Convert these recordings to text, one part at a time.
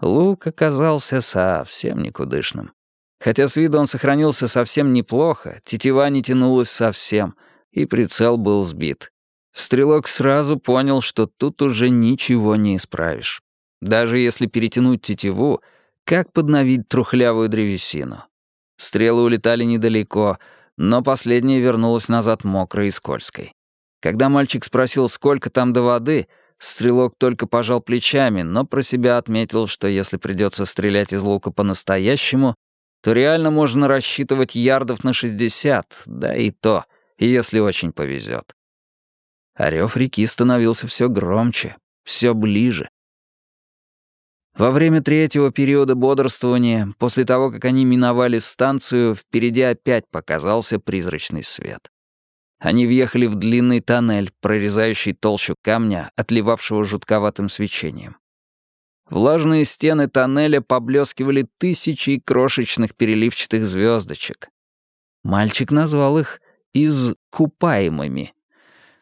Лук оказался совсем никудышным. Хотя с виду он сохранился совсем неплохо, тетива не тянулась совсем, и прицел был сбит. Стрелок сразу понял, что тут уже ничего не исправишь. Даже если перетянуть тетиву, как подновить трухлявую древесину? Стрелы улетали недалеко, но последняя вернулась назад мокрой и скользкой. Когда мальчик спросил, сколько там до воды, стрелок только пожал плечами, но про себя отметил, что если придется стрелять из лука по-настоящему, то реально можно рассчитывать ярдов на 60, да и то, если очень повезет. Орёв реки становился все громче, все ближе. Во время третьего периода бодрствования, после того, как они миновали станцию, впереди опять показался призрачный свет. Они въехали в длинный тоннель, прорезающий толщу камня, отливавшего жутковатым свечением. Влажные стены тоннеля поблескивали тысячи крошечных переливчатых звездочек. Мальчик назвал их «изкупаемыми».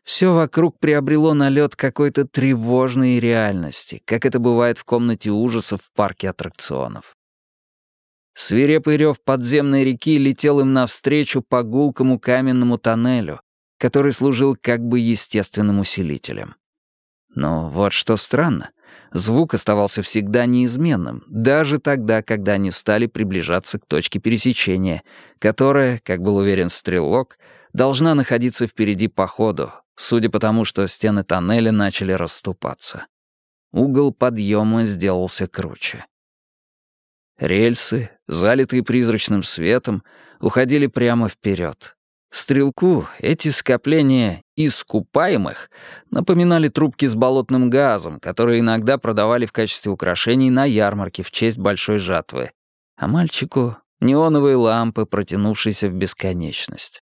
Все вокруг приобрело налет какой-то тревожной реальности, как это бывает в комнате ужасов в парке аттракционов. Свирепый рев подземной реки летел им навстречу по гулкому каменному тоннелю, который служил как бы естественным усилителем. Но вот что странно. Звук оставался всегда неизменным, даже тогда, когда они стали приближаться к точке пересечения, которая, как был уверен стрелок, должна находиться впереди по ходу, судя по тому, что стены тоннеля начали расступаться. Угол подъема сделался круче. Рельсы, залитые призрачным светом, уходили прямо вперед. Стрелку эти скопления искупаемых напоминали трубки с болотным газом, которые иногда продавали в качестве украшений на ярмарке в честь большой жатвы, а мальчику — неоновые лампы, протянувшиеся в бесконечность.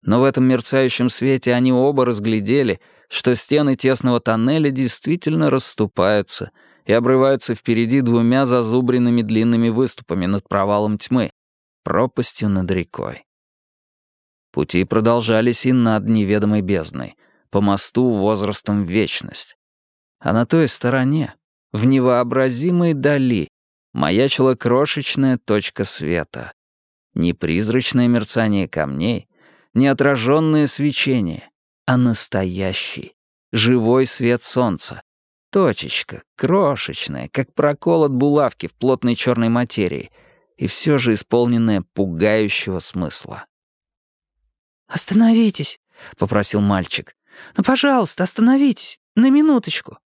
Но в этом мерцающем свете они оба разглядели, что стены тесного тоннеля действительно расступаются и обрываются впереди двумя зазубренными длинными выступами над провалом тьмы, пропастью над рекой. Пути продолжались и над неведомой бездной, по мосту возрастом в вечность. А на той стороне, в невообразимой дали, маячила крошечная точка света. Не призрачное мерцание камней, не отраженное свечение, а настоящий, живой свет солнца. Точечка, крошечная, как прокол от булавки в плотной черной материи, и все же исполненная пугающего смысла. «Остановитесь», — попросил мальчик. «Ну, пожалуйста, остановитесь. На минуточку».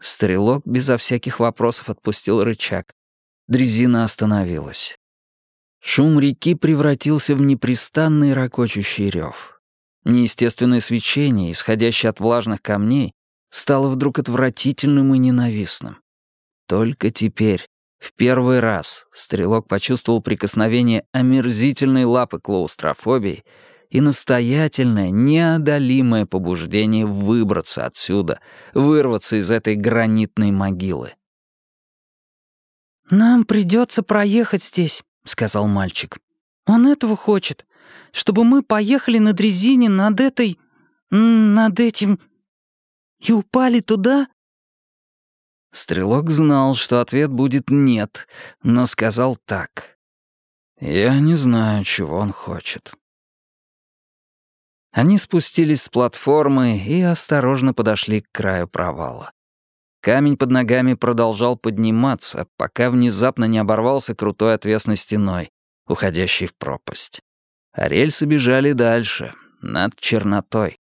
Стрелок безо всяких вопросов отпустил рычаг. Дрезина остановилась. Шум реки превратился в непрестанный ракочущий рев. Неестественное свечение, исходящее от влажных камней, стало вдруг отвратительным и ненавистным. Только теперь, в первый раз стрелок почувствовал прикосновение омерзительной лапы клаустрофобии и настоятельное, неодолимое побуждение выбраться отсюда, вырваться из этой гранитной могилы. «Нам придется проехать здесь», — сказал мальчик. «Он этого хочет, чтобы мы поехали на дрезине над этой... над этим... и упали туда, Стрелок знал, что ответ будет «нет», но сказал так. «Я не знаю, чего он хочет». Они спустились с платформы и осторожно подошли к краю провала. Камень под ногами продолжал подниматься, пока внезапно не оборвался крутой отвесной стеной, уходящей в пропасть. А рельсы бежали дальше, над чернотой.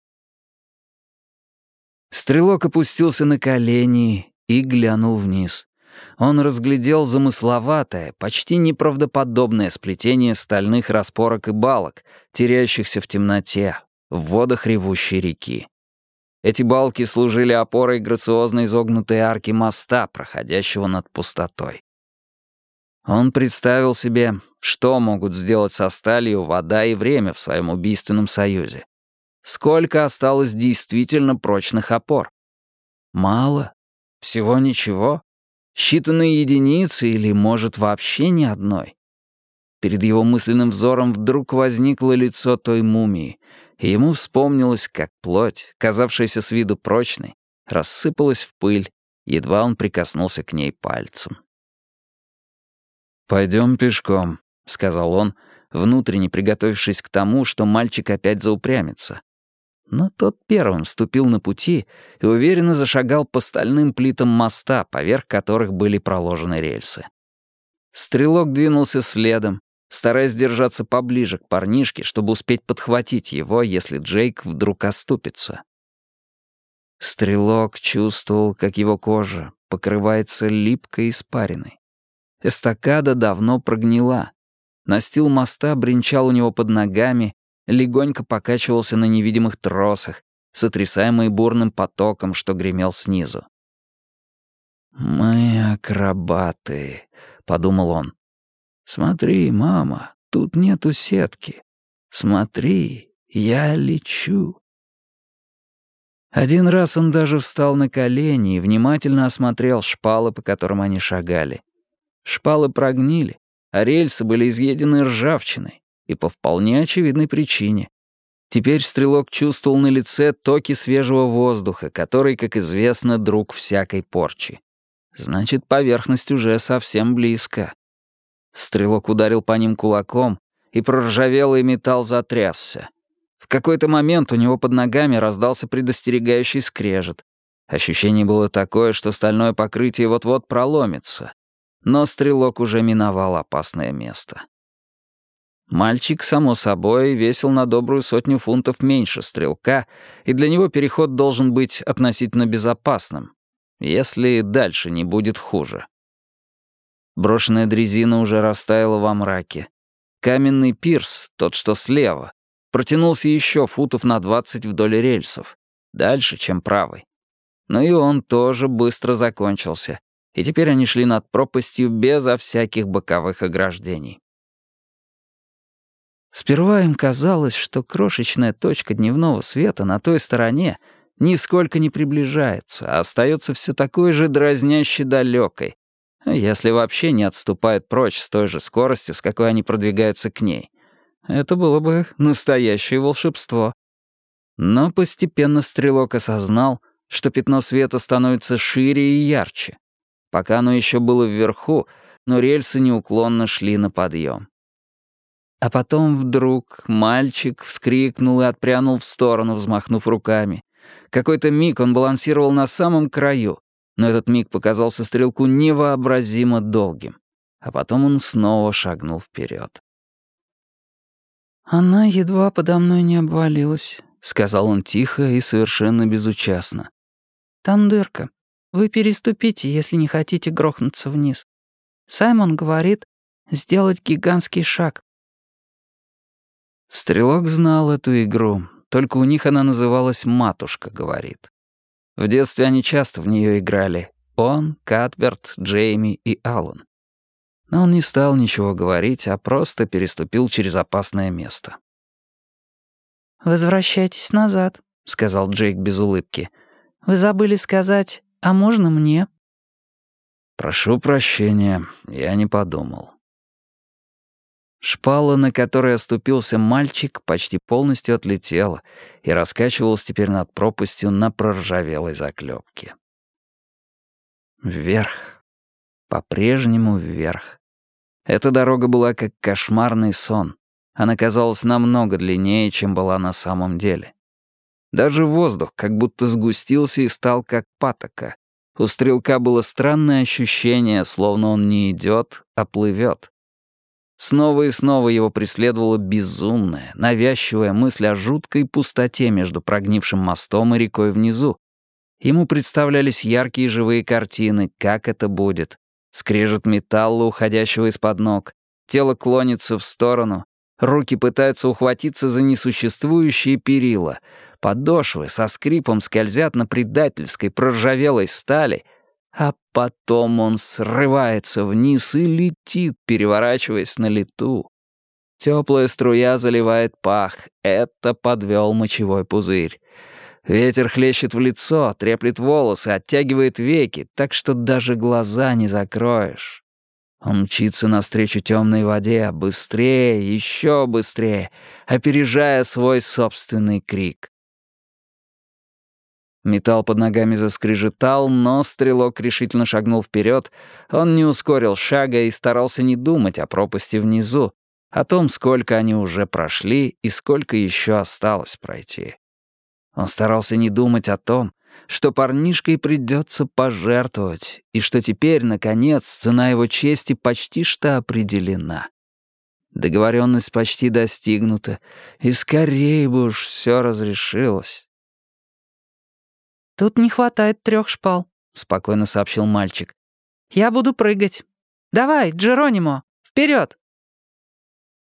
Стрелок опустился на колени и глянул вниз. Он разглядел замысловатое, почти неправдоподобное сплетение стальных распорок и балок, теряющихся в темноте, в водах ревущей реки. Эти балки служили опорой грациозно изогнутой арки моста, проходящего над пустотой. Он представил себе, что могут сделать со сталью вода и время в своем убийственном союзе. Сколько осталось действительно прочных опор? Мало всего ничего? Считанные единицы или, может, вообще ни одной? Перед его мысленным взором вдруг возникло лицо той мумии, и ему вспомнилось, как плоть, казавшаяся с виду прочной, рассыпалась в пыль едва он прикоснулся к ней пальцем. «Пойдем пешком», — сказал он, внутренне приготовившись к тому, что мальчик опять заупрямится. Но тот первым ступил на пути и уверенно зашагал по стальным плитам моста, поверх которых были проложены рельсы. Стрелок двинулся следом, стараясь держаться поближе к парнишке, чтобы успеть подхватить его, если Джейк вдруг оступится. Стрелок чувствовал, как его кожа покрывается липкой испариной. Эстакада давно прогнила. Настил моста бренчал у него под ногами, легонько покачивался на невидимых тросах, сотрясаемый бурным потоком, что гремел снизу. «Мы акробаты», — подумал он. «Смотри, мама, тут нету сетки. Смотри, я лечу». Один раз он даже встал на колени и внимательно осмотрел шпалы, по которым они шагали. Шпалы прогнили, а рельсы были изъедены ржавчиной, и по вполне очевидной причине. Теперь стрелок чувствовал на лице токи свежего воздуха, который, как известно, друг всякой порчи. Значит, поверхность уже совсем близко. Стрелок ударил по ним кулаком, и проржавелый металл затрясся. В какой-то момент у него под ногами раздался предостерегающий скрежет. Ощущение было такое, что стальное покрытие вот-вот проломится. Но стрелок уже миновал опасное место. Мальчик, само собой, весил на добрую сотню фунтов меньше стрелка, и для него переход должен быть относительно безопасным, если дальше не будет хуже. Брошенная дрезина уже растаяла во мраке. Каменный пирс, тот, что слева, протянулся еще футов на двадцать вдоль рельсов, дальше, чем правый. Но и он тоже быстро закончился, и теперь они шли над пропастью безо всяких боковых ограждений. Сперва им казалось, что крошечная точка дневного света на той стороне нисколько не приближается, а остается все такой же дразняще далекой, если вообще не отступает прочь с той же скоростью, с какой они продвигаются к ней. Это было бы настоящее волшебство. Но постепенно стрелок осознал, что пятно света становится шире и ярче. Пока оно еще было вверху, но рельсы неуклонно шли на подъем. А потом вдруг мальчик вскрикнул и отпрянул в сторону, взмахнув руками. Какой-то миг он балансировал на самом краю, но этот миг показался стрелку невообразимо долгим. А потом он снова шагнул вперед. «Она едва подо мной не обвалилась», — сказал он тихо и совершенно безучастно. «Там дырка. Вы переступите, если не хотите грохнуться вниз. Саймон говорит, сделать гигантский шаг. Стрелок знал эту игру, только у них она называлась «Матушка», говорит. В детстве они часто в нее играли. Он, Катберт, Джейми и Аллан. Но он не стал ничего говорить, а просто переступил через опасное место. «Возвращайтесь назад», — сказал Джейк без улыбки. «Вы забыли сказать, а можно мне?» «Прошу прощения, я не подумал». Шпала, на которой оступился мальчик, почти полностью отлетела и раскачивалась теперь над пропастью на проржавелой заклепке. Вверх. По-прежнему вверх. Эта дорога была как кошмарный сон. Она казалась намного длиннее, чем была на самом деле. Даже воздух как будто сгустился и стал как патока. У стрелка было странное ощущение, словно он не идет, а плывет. Снова и снова его преследовала безумная, навязчивая мысль о жуткой пустоте между прогнившим мостом и рекой внизу. Ему представлялись яркие живые картины, как это будет. Скрежет металла, уходящего из-под ног. Тело клонится в сторону. Руки пытаются ухватиться за несуществующие перила. Подошвы со скрипом скользят на предательской проржавелой стали — а потом он срывается вниз и летит, переворачиваясь на лету. Теплая струя заливает пах. Это подвел мочевой пузырь. Ветер хлещет в лицо, треплет волосы, оттягивает веки, так что даже глаза не закроешь. Он мчится навстречу темной воде, быстрее, еще быстрее, опережая свой собственный крик. Металл под ногами заскрежетал, но стрелок решительно шагнул вперед. Он не ускорил шага и старался не думать о пропасти внизу, о том, сколько они уже прошли и сколько еще осталось пройти. Он старался не думать о том, что парнишкой придется пожертвовать, и что теперь, наконец, цена его чести почти что определена. Договоренность почти достигнута, и скорее бы уж все разрешилось. «Тут не хватает трех шпал», — спокойно сообщил мальчик. «Я буду прыгать. Давай, Джеронимо, вперед!»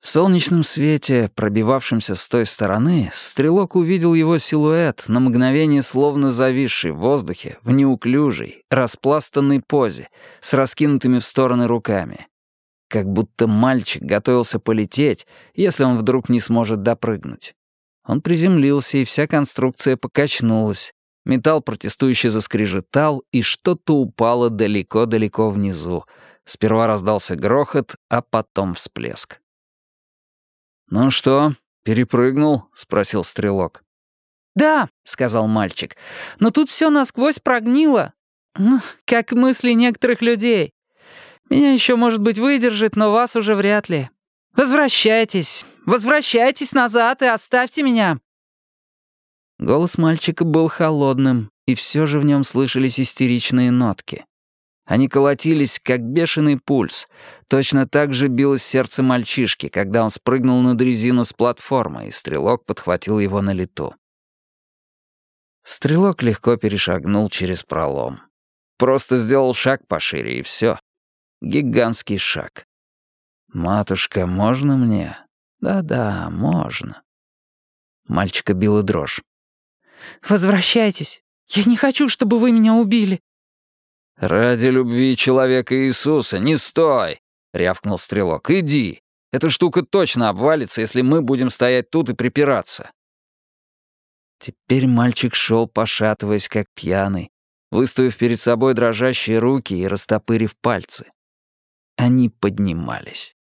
В солнечном свете, пробивавшемся с той стороны, стрелок увидел его силуэт, на мгновение словно зависший в воздухе, в неуклюжей, распластанной позе, с раскинутыми в стороны руками. Как будто мальчик готовился полететь, если он вдруг не сможет допрыгнуть. Он приземлился, и вся конструкция покачнулась. Металл протестующе заскрежетал, и что-то упало далеко-далеко внизу. Сперва раздался грохот, а потом всплеск. «Ну что, перепрыгнул?» — спросил стрелок. «Да», — сказал мальчик, — «но тут все насквозь прогнило. Как мысли некоторых людей. Меня еще, может быть, выдержит, но вас уже вряд ли. Возвращайтесь, возвращайтесь назад и оставьте меня». Голос мальчика был холодным, и все же в нем слышались истеричные нотки. Они колотились, как бешеный пульс. Точно так же билось сердце мальчишки, когда он спрыгнул на дрезину с платформы, и стрелок подхватил его на лету. Стрелок легко перешагнул через пролом. Просто сделал шаг пошире, и все. Гигантский шаг. «Матушка, можно мне?» «Да-да, можно». Мальчика била дрожь. «Возвращайтесь. Я не хочу, чтобы вы меня убили. «Ради любви человека Иисуса, не стой!» — рявкнул стрелок. «Иди! Эта штука точно обвалится, если мы будем стоять тут и припираться». Теперь мальчик шел, пошатываясь, как пьяный, выставив перед собой дрожащие руки и растопырив пальцы. Они поднимались.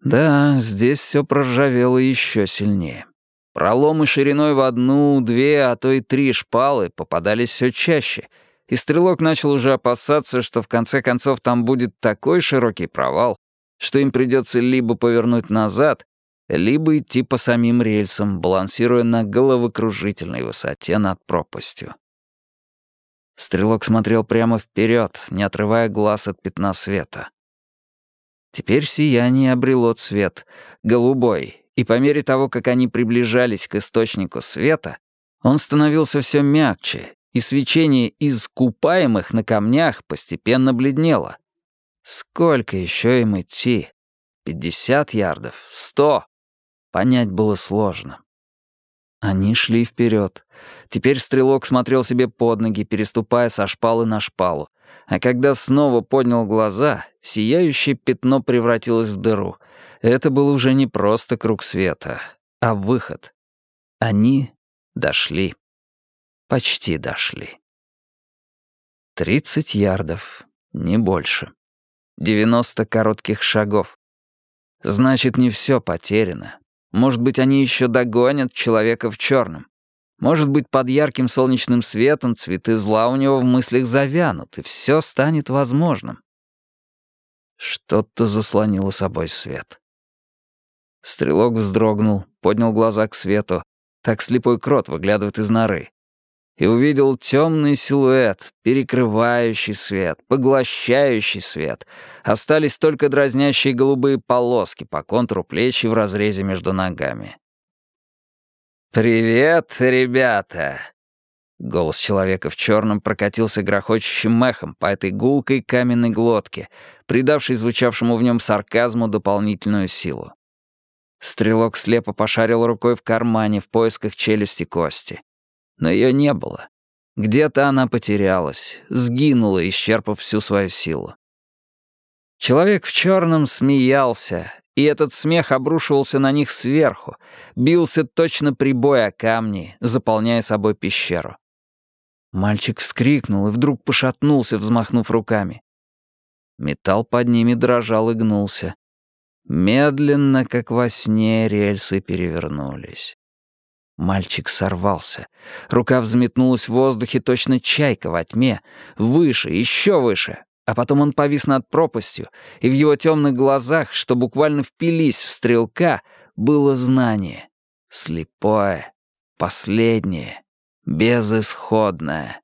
Да, здесь все проржавело еще сильнее. Проломы шириной в одну, две, а то и три шпалы попадались все чаще — и стрелок начал уже опасаться, что в конце концов там будет такой широкий провал, что им придется либо повернуть назад, либо идти по самим рельсам, балансируя на головокружительной высоте над пропастью. Стрелок смотрел прямо вперед, не отрывая глаз от пятна света. Теперь сияние обрело цвет, голубой, и по мере того, как они приближались к источнику света, он становился все мягче, и свечение из купаемых на камнях постепенно бледнело. Сколько еще им идти? Пятьдесят ярдов? Сто? Понять было сложно. Они шли вперед. Теперь стрелок смотрел себе под ноги, переступая со шпалы на шпалу. А когда снова поднял глаза, сияющее пятно превратилось в дыру. Это был уже не просто круг света, а выход. Они дошли. Почти дошли. Тридцать ярдов, не больше. Девяносто коротких шагов. Значит, не все потеряно. Может быть, они еще догонят человека в черном. Может быть, под ярким солнечным светом цветы зла у него в мыслях завянут, и все станет возможным. Что-то заслонило собой свет. Стрелок вздрогнул, поднял глаза к свету. Так слепой крот выглядывает из норы и увидел темный силуэт, перекрывающий свет, поглощающий свет. Остались только дразнящие голубые полоски по контуру плеч и в разрезе между ногами. «Привет, ребята!» Голос человека в черном прокатился грохочущим мехом по этой гулкой каменной глотке, придавшей звучавшему в нем сарказму дополнительную силу. Стрелок слепо пошарил рукой в кармане в поисках челюсти кости но ее не было. Где-то она потерялась, сгинула, исчерпав всю свою силу. Человек в черном смеялся, и этот смех обрушивался на них сверху, бился точно прибой о камни, заполняя собой пещеру. Мальчик вскрикнул и вдруг пошатнулся, взмахнув руками. Металл под ними дрожал и гнулся. Медленно, как во сне, рельсы перевернулись. Мальчик сорвался. Рука взметнулась в воздухе точно чайка во тьме. Выше, еще выше. А потом он повис над пропастью, и в его темных глазах, что буквально впились в стрелка, было знание. Слепое, последнее, безысходное.